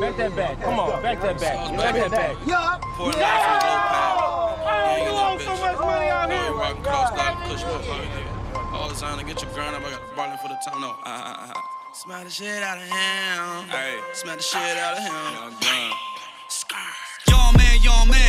Back that back. Come on, back that back. Back that back. Yeah. Pour it out from the low pad. Oh, you owe so much money out here. you rockin' cross style, push up out here. All the time to get your grind up. I got the ballin' for the time. No, ah, ah, ah. Smack the shit out of him. Hey, smack the shit out of him. Yo, man, yo, man.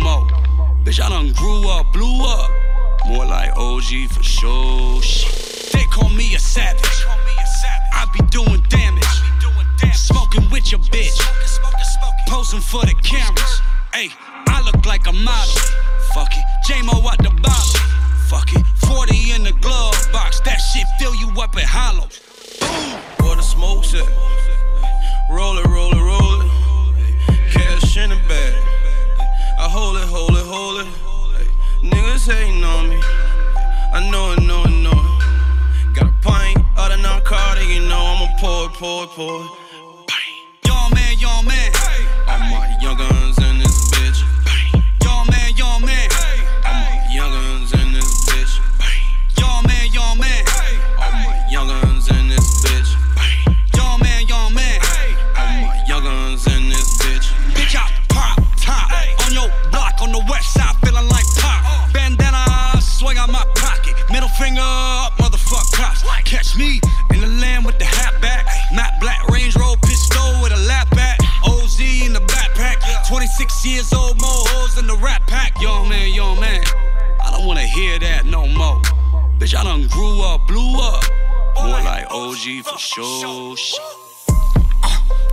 More. Bitch, I done grew up, blew up. More like OG for sure. Shit. They call me a savage. I be doing damage. Smoking with your bitch. Posing for the cameras. Hey, I look like a model. Fuck it. J-Mo out the bottle. Fuck it. 40 in the glove box. That shit fill you up at hollows. Boom. Where the smoke's at? Roll it, roll it, roll it. Cash in the bag. It. Niggas hating on me. I know it, know it, know it. Got a pint of the narcotic, you know I'ma pour it, pour it, 26 years old, more hoes in the rap pack. Yo man, yo man, I don't wanna hear that no more. Bitch, I done grew up, blew up. More like OG for sure. Shit.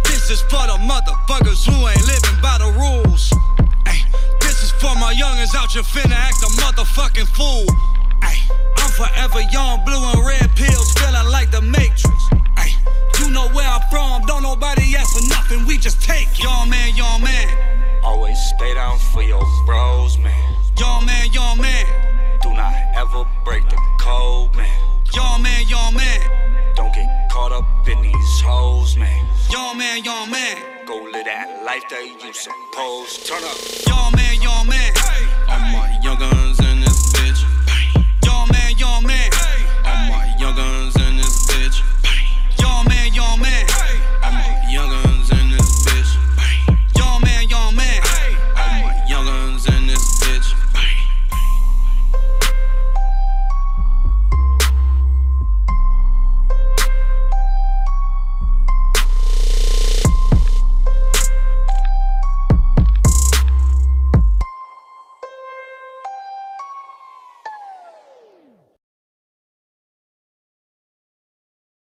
This is for the motherfuckers who ain't living by the rules. Ay, this is for my youngins out your finna act a motherfucking fool. Ay, I'm forever young, blue and red pills, feeling for your bros, man. yo man, yo man, Do not ever break the code, man. yo man, yo man, Don't get caught up in these hoes, man. yo man, yo man, Go live that life that you supposed. Turn up. yo man, yo man. All